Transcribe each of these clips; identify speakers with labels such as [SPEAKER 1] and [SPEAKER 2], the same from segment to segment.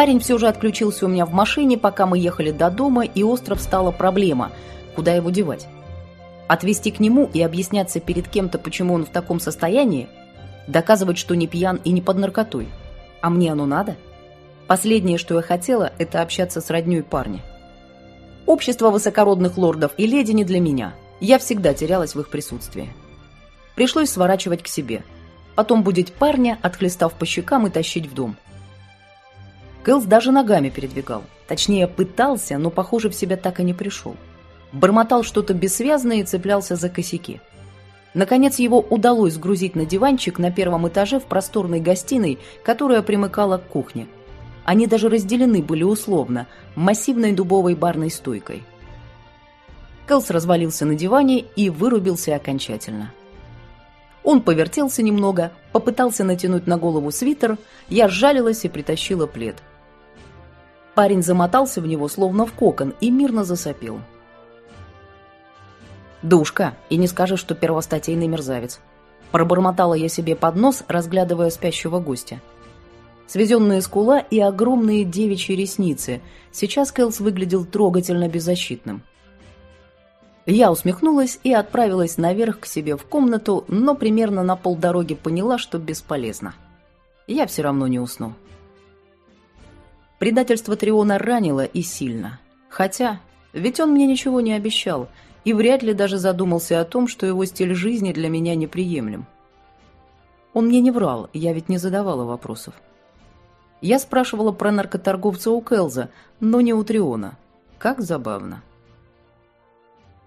[SPEAKER 1] Парень все же отключился у меня в машине, пока мы ехали до дома, и остров стала проблема, куда его девать. Отвезти к нему и объясняться перед кем-то, почему он в таком состоянии, доказывать, что не пьян и не под наркотой. А мне оно надо? Последнее, что я хотела, это общаться с роднёй парня. Общество высокородных лордов и леди не для меня. Я всегда терялась в их присутствии. Пришлось сворачивать к себе. Потом будить парня, отхлестав по щекам и тащить в дом. Кэлс даже ногами передвигал. Точнее, пытался, но, похоже, в себя так и не пришел. Бормотал что-то бессвязное и цеплялся за косяки. Наконец его удалось сгрузить на диванчик на первом этаже в просторной гостиной, которая примыкала к кухне. Они даже разделены были условно, массивной дубовой барной стойкой. Кэлс развалился на диване и вырубился окончательно. Он повертелся немного, попытался натянуть на голову свитер, я сжалилась и притащила плед – Парень замотался в него, словно в кокон, и мирно засопел. «Душка, и не скажешь, что первостатейный мерзавец». Пробормотала я себе под нос, разглядывая спящего гостя. Свезенные скула и огромные девичьи ресницы. Сейчас Кэлс выглядел трогательно беззащитным. Я усмехнулась и отправилась наверх к себе в комнату, но примерно на полдороги поняла, что бесполезно. Я все равно не усну. Предательство Триона ранило и сильно. Хотя, ведь он мне ничего не обещал, и вряд ли даже задумался о том, что его стиль жизни для меня неприемлем. Он мне не врал, я ведь не задавала вопросов. Я спрашивала про наркоторговца у Келза, но не у Триона. Как забавно.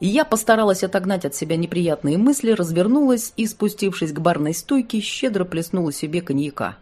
[SPEAKER 1] И я постаралась отогнать от себя неприятные мысли, развернулась и, спустившись к барной стойке, щедро плеснула себе коньяка.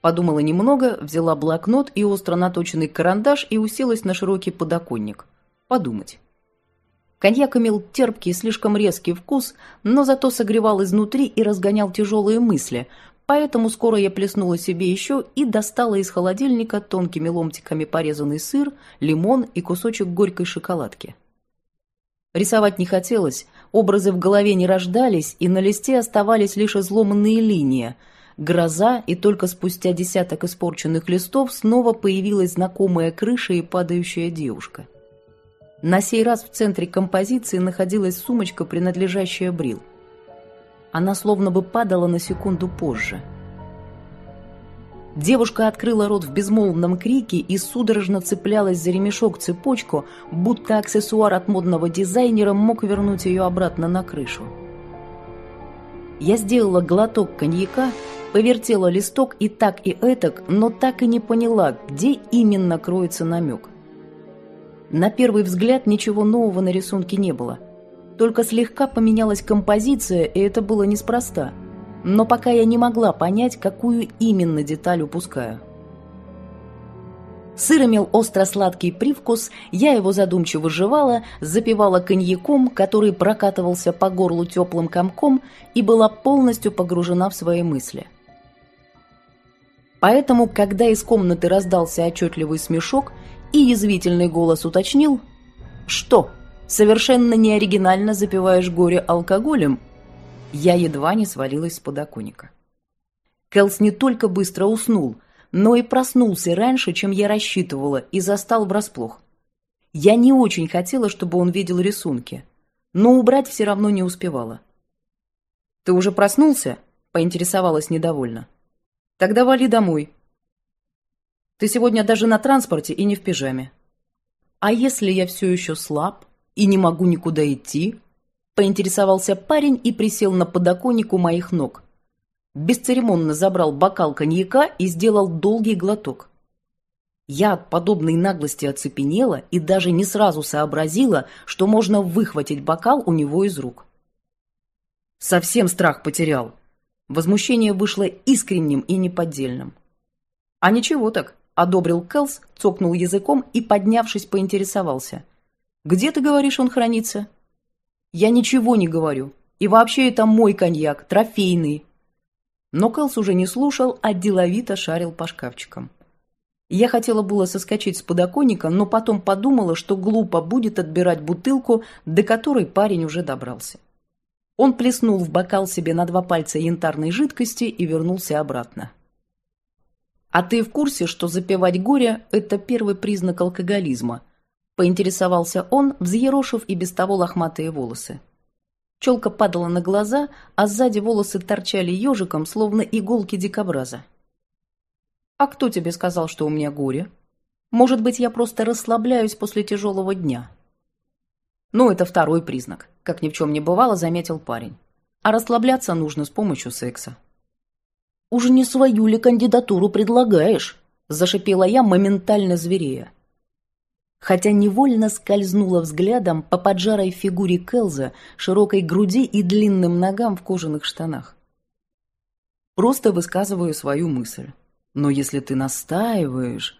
[SPEAKER 1] Подумала немного, взяла блокнот и остро наточенный карандаш и уселась на широкий подоконник. Подумать. Коньяк имел терпкий, слишком резкий вкус, но зато согревал изнутри и разгонял тяжелые мысли, поэтому скоро я плеснула себе еще и достала из холодильника тонкими ломтиками порезанный сыр, лимон и кусочек горькой шоколадки. Рисовать не хотелось, образы в голове не рождались, и на листе оставались лишь изломанные линии – гроза, и только спустя десяток испорченных листов снова появилась знакомая крыша и падающая девушка. На сей раз в центре композиции находилась сумочка, принадлежащая Брил. Она словно бы падала на секунду позже. Девушка открыла рот в безмолвном крике и судорожно цеплялась за ремешок-цепочку, будто аксессуар от модного дизайнера мог вернуть ее обратно на крышу. Я сделала глоток коньяка, повертела листок и так и этак, но так и не поняла, где именно кроется намек. На первый взгляд ничего нового на рисунке не было. Только слегка поменялась композиция, и это было неспроста. Но пока я не могла понять, какую именно деталь упускаю. Сыр имел остро-сладкий привкус, я его задумчиво жевала, запивала коньяком, который прокатывался по горлу теплым комком и была полностью погружена в свои мысли. Поэтому, когда из комнаты раздался отчетливый смешок и язвительный голос уточнил «Что, совершенно неоригинально запиваешь горе алкоголем?» Я едва не свалилась с подоконника. Келс не только быстро уснул – но и проснулся раньше, чем я рассчитывала, и застал врасплох. Я не очень хотела, чтобы он видел рисунки, но убрать все равно не успевала. «Ты уже проснулся?» – поинтересовалась недовольно. «Тогда вали домой. Ты сегодня даже на транспорте и не в пижаме». «А если я все еще слаб и не могу никуда идти?» – поинтересовался парень и присел на подоконник у моих ног бесцеремонно забрал бокал коньяка и сделал долгий глоток. Я от подобной наглости оцепенела и даже не сразу сообразила, что можно выхватить бокал у него из рук. Совсем страх потерял. Возмущение вышло искренним и неподдельным. «А ничего так», — одобрил Кэлс, цокнул языком и, поднявшись, поинтересовался. «Где, ты говоришь, он хранится?» «Я ничего не говорю. И вообще это мой коньяк, трофейный, но Кэлс уже не слушал, а деловито шарил по шкафчикам. Я хотела было соскочить с подоконника, но потом подумала, что глупо будет отбирать бутылку, до которой парень уже добрался. Он плеснул в бокал себе на два пальца янтарной жидкости и вернулся обратно. «А ты в курсе, что запивать горе – это первый признак алкоголизма?» – поинтересовался он, взъерошив и без того лохматые волосы. Челка падала на глаза, а сзади волосы торчали ежиком, словно иголки дикобраза. «А кто тебе сказал, что у меня горе? Может быть, я просто расслабляюсь после тяжелого дня?» «Ну, это второй признак», – как ни в чем не бывало, заметил парень. «А расслабляться нужно с помощью секса». «Уже не свою ли кандидатуру предлагаешь?» – зашипела я, моментально зверея. Хотя невольно скользнула взглядом по поджарой фигуре Келза, широкой груди и длинным ногам в кожаных штанах. Просто высказываю свою мысль. Но если ты настаиваешь...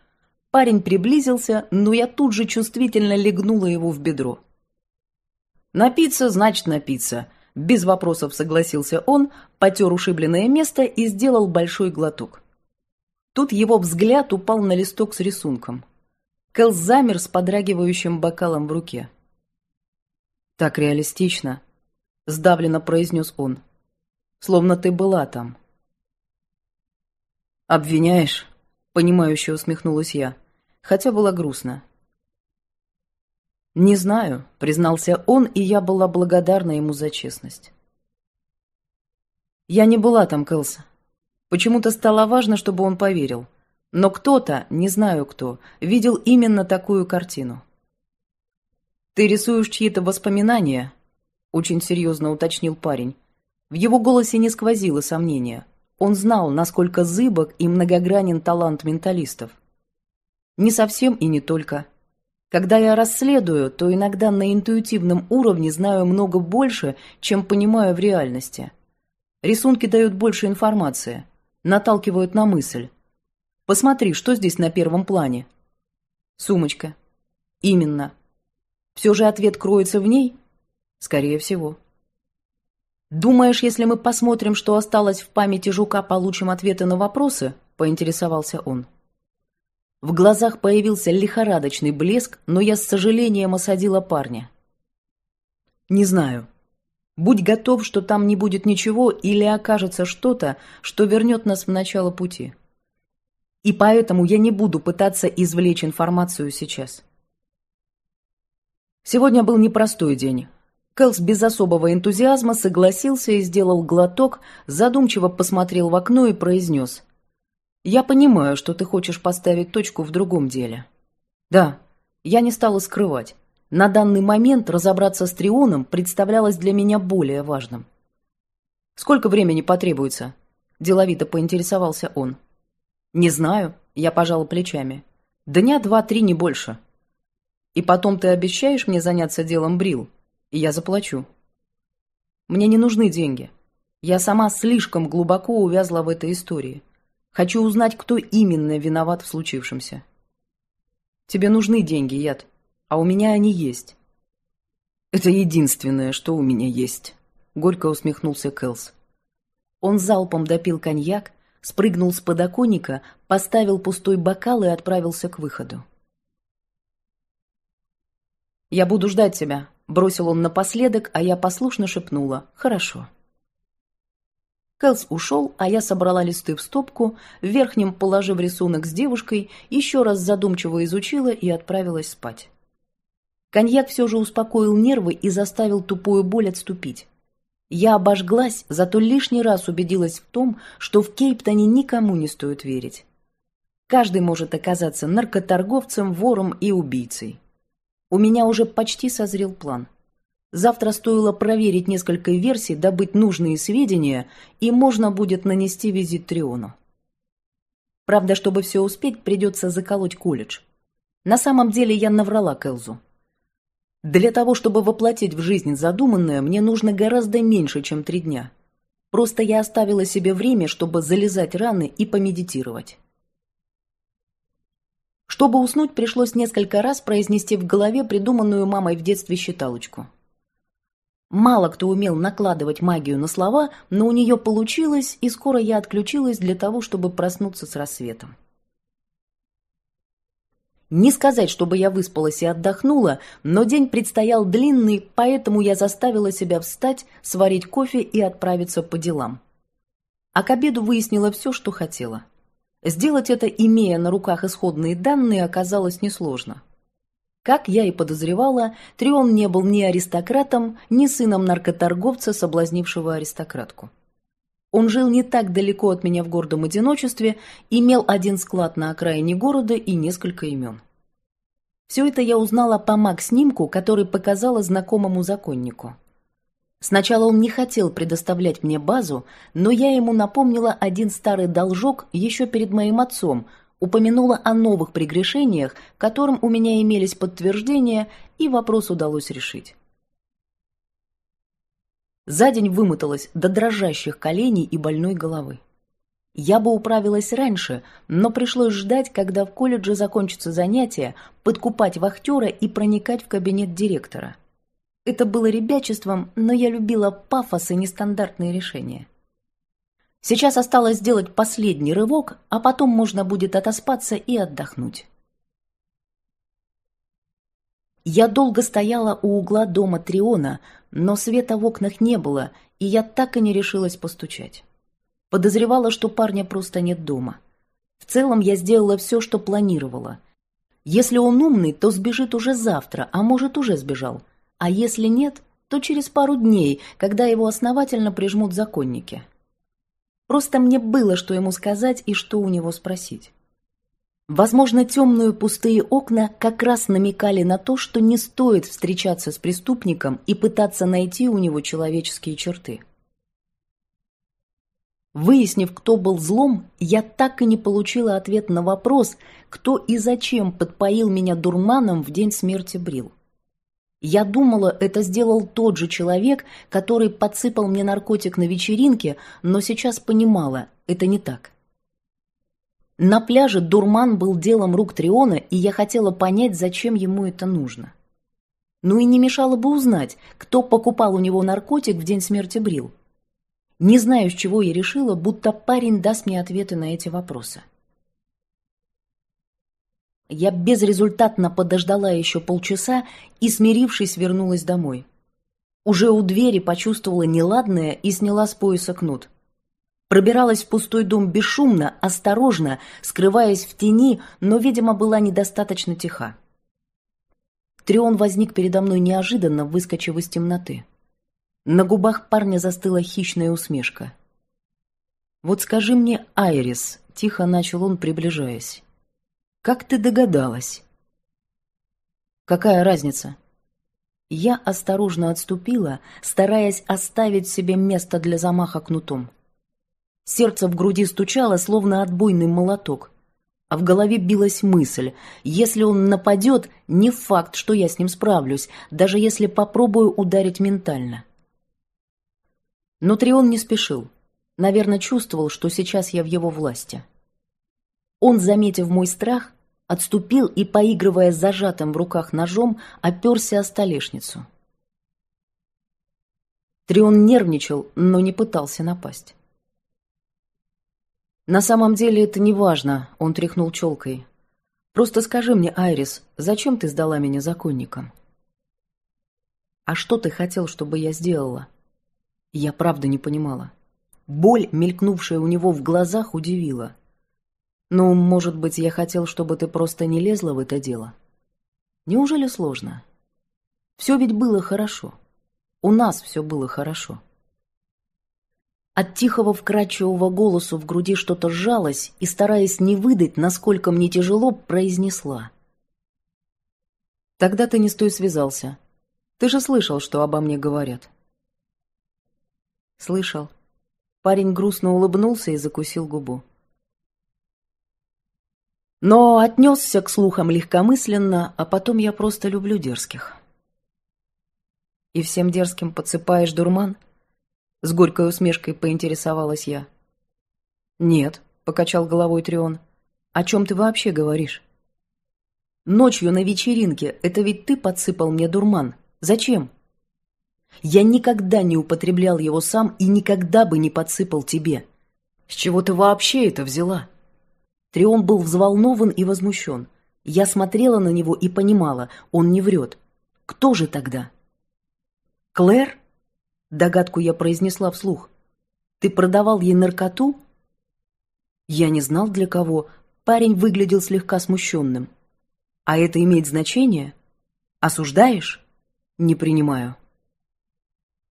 [SPEAKER 1] Парень приблизился, но я тут же чувствительно легнула его в бедро. «Напиться значит напиться», без вопросов согласился он, потер ушибленное место и сделал большой глоток. Тут его взгляд упал на листок с рисунком. Кэл замер с подрагивающим бокалом в руке. «Так реалистично», — сдавленно произнес он. «Словно ты была там». «Обвиняешь?» — понимающе усмехнулась я, хотя было грустно. «Не знаю», — признался он, и я была благодарна ему за честность. «Я не была там, Кэлс. Почему-то стало важно, чтобы он поверил. Но кто-то, не знаю кто, видел именно такую картину». «Ты рисуешь чьи-то воспоминания?» — очень серьезно уточнил парень. В его голосе не сквозило сомнения. Он знал, насколько зыбок и многогранен талант менталистов. Не совсем и не только. Когда я расследую, то иногда на интуитивном уровне знаю много больше, чем понимаю в реальности. Рисунки дают больше информации, наталкивают на мысль. Посмотри, что здесь на первом плане. Сумочка. Именно. Все же ответ кроется в ней? Скорее всего. Думаешь, если мы посмотрим, что осталось в памяти жука, получим ответы на вопросы? Поинтересовался он. В глазах появился лихорадочный блеск, но я с сожалением осадила парня. «Не знаю. Будь готов, что там не будет ничего или окажется что-то, что вернет нас в начало пути. И поэтому я не буду пытаться извлечь информацию сейчас». Сегодня был непростой день. Кэлс без особого энтузиазма согласился и сделал глоток, задумчиво посмотрел в окно и произнес. Я понимаю, что ты хочешь поставить точку в другом деле. Да, я не стала скрывать. На данный момент разобраться с Трионом представлялось для меня более важным. Сколько времени потребуется? Деловито поинтересовался он. Не знаю, я пожала плечами. Дня два-три, не больше. И потом ты обещаешь мне заняться делом Брил, и я заплачу. Мне не нужны деньги. Я сама слишком глубоко увязла в этой истории. Хочу узнать, кто именно виноват в случившемся. Тебе нужны деньги, Яд, а у меня они есть. Это единственное, что у меня есть, горько усмехнулся Кэлс. Он залпом допил коньяк, спрыгнул с подоконника, поставил пустой бокал и отправился к выходу. «Я буду ждать тебя», — бросил он напоследок, а я послушно шепнула «Хорошо». Кэлс ушел, а я собрала листы в стопку, в верхнем положив рисунок с девушкой, еще раз задумчиво изучила и отправилась спать. Коньяк все же успокоил нервы и заставил тупую боль отступить. Я обожглась, зато лишний раз убедилась в том, что в Кейптоне никому не стоит верить. Каждый может оказаться наркоторговцем, вором и убийцей. У меня уже почти созрел план – Завтра стоило проверить несколько версий, добыть нужные сведения, и можно будет нанести визит Триону. Правда, чтобы все успеть, придется заколоть колледж. На самом деле я наврала Кэлзу. Для того, чтобы воплотить в жизнь задуманное, мне нужно гораздо меньше, чем три дня. Просто я оставила себе время, чтобы залезать раны и помедитировать. Чтобы уснуть, пришлось несколько раз произнести в голове придуманную мамой в детстве считалочку. Мало кто умел накладывать магию на слова, но у нее получилось, и скоро я отключилась для того, чтобы проснуться с рассветом. Не сказать, чтобы я выспалась и отдохнула, но день предстоял длинный, поэтому я заставила себя встать, сварить кофе и отправиться по делам. А к обеду выяснила все, что хотела. Сделать это, имея на руках исходные данные, оказалось несложно. Как я и подозревала, Трион не был ни аристократом, ни сыном наркоторговца, соблазнившего аристократку. Он жил не так далеко от меня в гордом одиночестве, имел один склад на окраине города и несколько имен. Все это я узнала по маг-снимку, который показала знакомому законнику. Сначала он не хотел предоставлять мне базу, но я ему напомнила один старый должок еще перед моим отцом, упомянула о новых прегрешениях, которым у меня имелись подтверждения, и вопрос удалось решить. За день вымоталась до дрожащих коленей и больной головы. Я бы управилась раньше, но пришлось ждать, когда в колледже закончатся занятия, подкупать вахтера и проникать в кабинет директора. Это было ребячеством, но я любила пафос и нестандартные решения. Сейчас осталось сделать последний рывок, а потом можно будет отоспаться и отдохнуть. Я долго стояла у угла дома Триона, но света в окнах не было, и я так и не решилась постучать. Подозревала, что парня просто нет дома. В целом я сделала все, что планировала. Если он умный, то сбежит уже завтра, а может уже сбежал. А если нет, то через пару дней, когда его основательно прижмут законники. Просто мне было, что ему сказать и что у него спросить. Возможно, темные пустые окна как раз намекали на то, что не стоит встречаться с преступником и пытаться найти у него человеческие черты. Выяснив, кто был злом, я так и не получила ответ на вопрос, кто и зачем подпоил меня дурманом в день смерти Брил. Я думала, это сделал тот же человек, который подсыпал мне наркотик на вечеринке, но сейчас понимала, это не так. На пляже дурман был делом рук Триона, и я хотела понять, зачем ему это нужно. Ну и не мешало бы узнать, кто покупал у него наркотик в день смерти Брил. Не знаю, с чего я решила, будто парень даст мне ответы на эти вопросы. Я безрезультатно подождала еще полчаса и, смирившись, вернулась домой. Уже у двери почувствовала неладное и сняла с пояса кнут. Пробиралась в пустой дом бесшумно, осторожно, скрываясь в тени, но, видимо, была недостаточно тиха. Трион возник передо мной неожиданно, выскочив из темноты. На губах парня застыла хищная усмешка. «Вот скажи мне, Айрис», — тихо начал он, приближаясь, — «как ты догадалась?» «Какая разница?» Я осторожно отступила, стараясь оставить себе место для замаха кнутом. Сердце в груди стучало, словно отбойный молоток. А в голове билась мысль, если он нападет, не факт, что я с ним справлюсь, даже если попробую ударить ментально. Но Трион не спешил. Наверное, чувствовал, что сейчас я в его власти. Он, заметив мой страх, отступил и, поигрывая с зажатым в руках ножом, оперся о столешницу. Трион нервничал, но не пытался напасть. «На самом деле это не важно», — он тряхнул челкой. «Просто скажи мне, Айрис, зачем ты сдала меня законникам?» «А что ты хотел, чтобы я сделала?» Я правда не понимала. Боль, мелькнувшая у него в глазах, удивила. «Ну, может быть, я хотел, чтобы ты просто не лезла в это дело?» «Неужели сложно?» «Все ведь было хорошо. У нас все было хорошо». От тихого вкрадчивого голоса в груди что-то сжалось и, стараясь не выдать, насколько мне тяжело, произнесла. «Тогда ты не с той связался. Ты же слышал, что обо мне говорят». Слышал. Парень грустно улыбнулся и закусил губу. Но отнесся к слухам легкомысленно, а потом я просто люблю дерзких. И всем дерзким подсыпаешь дурман? С горькой усмешкой поинтересовалась я. Нет, покачал головой Трион. О чем ты вообще говоришь? Ночью на вечеринке это ведь ты подсыпал мне дурман. Зачем? Я никогда не употреблял его сам и никогда бы не подсыпал тебе. С чего ты вообще это взяла?» Трион был взволнован и возмущен. Я смотрела на него и понимала, он не врет. Кто же тогда? «Клэр?» Догадку я произнесла вслух. «Ты продавал ей наркоту?» Я не знал для кого. Парень выглядел слегка смущенным. А это имеет значение? Осуждаешь? Не принимаю.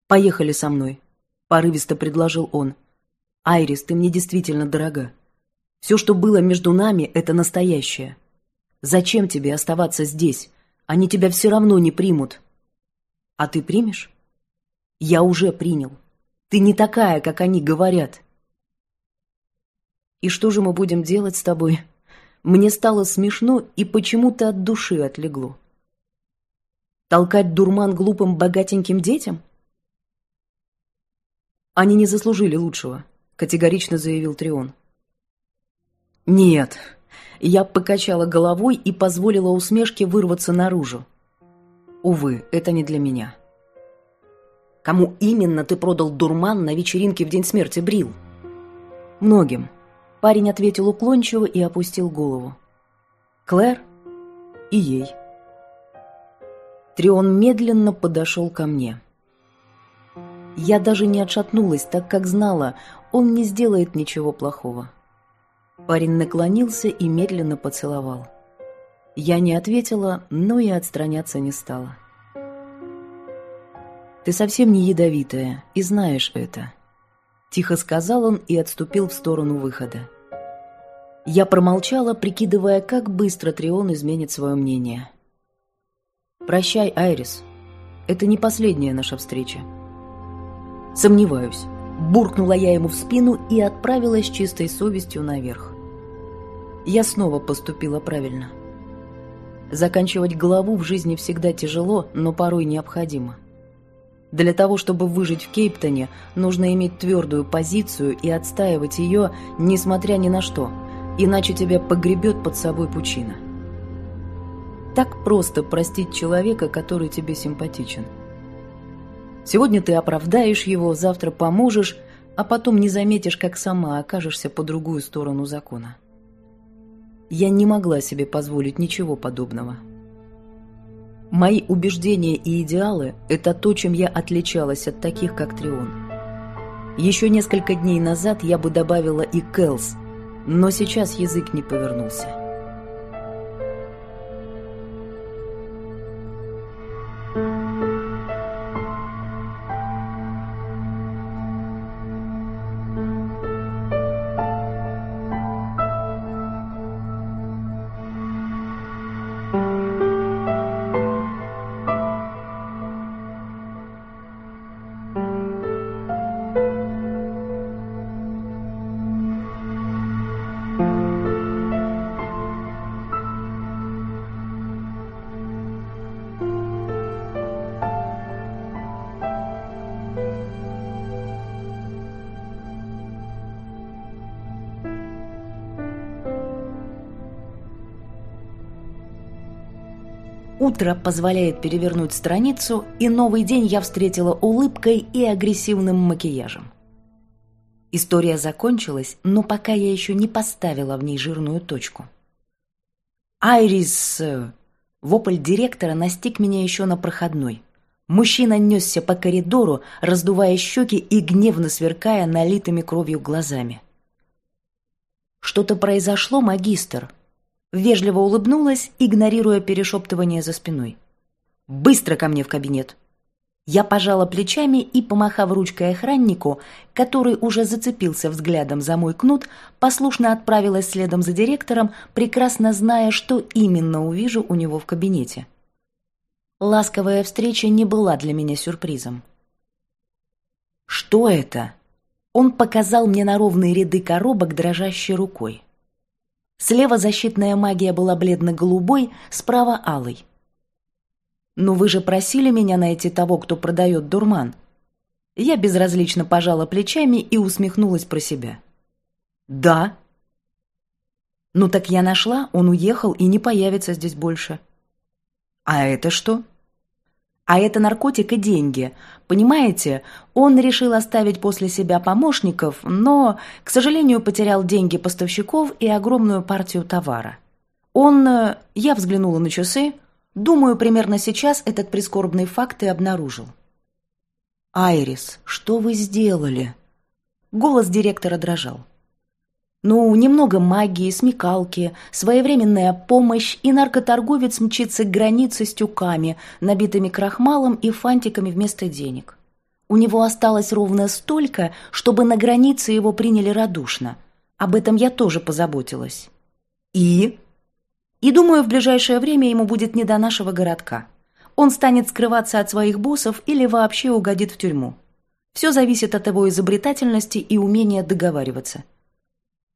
[SPEAKER 1] Поехали со мной, порывисто предложил он. Айрис, ты мне действительно дорога. Все, что было между нами, это настоящее. Зачем тебе оставаться здесь? Они тебя все равно не примут. А ты примешь? Я уже принял. Ты не такая, как они говорят. И что же мы будем делать с тобой? Мне стало смешно и почему-то от души отлегло. Толкать дурман глупым богатеньким детям? Они не заслужили лучшего, категорично заявил Трион. «Нет». Я покачала головой и позволила усмешке вырваться наружу. «Увы, это не для меня». «Кому именно ты продал дурман на вечеринке в день смерти Брил?» «Многим». Парень ответил уклончиво и опустил голову. «Клэр и ей». Трион медленно подошел ко мне. Я даже не отшатнулась, так как знала, он не сделает ничего плохого. Парень наклонился и медленно поцеловал. Я не ответила, но и отстраняться не стала. «Ты совсем не ядовитая, и знаешь это», — тихо сказал он и отступил в сторону выхода. Я промолчала, прикидывая, как быстро Трион изменит свое мнение. «Прощай, Айрис. Это не последняя наша встреча». «Сомневаюсь», — буркнула я ему в спину и отправилась чистой совестью наверх я снова поступила правильно. Заканчивать главу в жизни всегда тяжело, но порой необходимо. Для того, чтобы выжить в Кейптоне, нужно иметь твердую позицию и отстаивать ее, несмотря ни на что, иначе тебя погребет под собой пучина. Так просто простить человека, который тебе симпатичен. Сегодня ты оправдаешь его, завтра поможешь, а потом не заметишь, как сама окажешься по другую сторону закона. Я не могла себе позволить ничего подобного. Мои убеждения и идеалы – это то, чем я отличалась от таких, как Трион. Еще несколько дней назад я бы добавила и Кэлс, но сейчас язык не повернулся. Утро позволяет перевернуть страницу, и новый день я встретила улыбкой и агрессивным макияжем. История закончилась, но пока я еще не поставила в ней жирную точку. «Айрис!» Вопль директора настиг меня еще на проходной. Мужчина несся по коридору, раздувая щеки и гневно сверкая налитыми кровью глазами. «Что-то произошло, магистр?» Вежливо улыбнулась, игнорируя перешептывание за спиной. «Быстро ко мне в кабинет!» Я пожала плечами и, помахав ручкой охраннику, который уже зацепился взглядом за мой кнут, послушно отправилась следом за директором, прекрасно зная, что именно увижу у него в кабинете. Ласковая встреча не была для меня сюрпризом. «Что это?» Он показал мне на ровные ряды коробок дрожащей рукой. Слева защитная магия была бледно-голубой, справа — алой. «Но вы же просили меня найти того, кто продает дурман». Я безразлично пожала плечами и усмехнулась про себя. «Да». «Ну так я нашла, он уехал и не появится здесь больше». «А это что?» А это наркотик и деньги. Понимаете, он решил оставить после себя помощников, но, к сожалению, потерял деньги поставщиков и огромную партию товара. Он... Э, я взглянула на часы. Думаю, примерно сейчас этот прискорбный факт и обнаружил. «Айрис, что вы сделали?» Голос директора дрожал. Ну, немного магии, смекалки, своевременная помощь, и наркоторговец мчится к границе с тюками, набитыми крахмалом и фантиками вместо денег. У него осталось ровно столько, чтобы на границе его приняли радушно. Об этом я тоже позаботилась. И? И думаю, в ближайшее время ему будет не до нашего городка. Он станет скрываться от своих боссов или вообще угодит в тюрьму. Все зависит от его изобретательности и умения договариваться.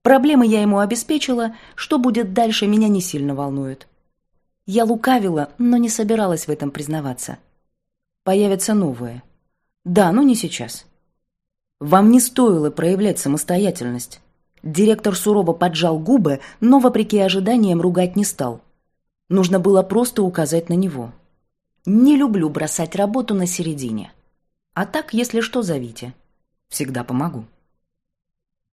[SPEAKER 1] Проблемы я ему обеспечила, что будет дальше, меня не сильно волнует. Я лукавила, но не собиралась в этом признаваться. Появятся новые. Да, но не сейчас. Вам не стоило проявлять самостоятельность. Директор сурово поджал губы, но, вопреки ожиданиям, ругать не стал. Нужно было просто указать на него. Не люблю бросать работу на середине. А так, если что, зовите. Всегда помогу.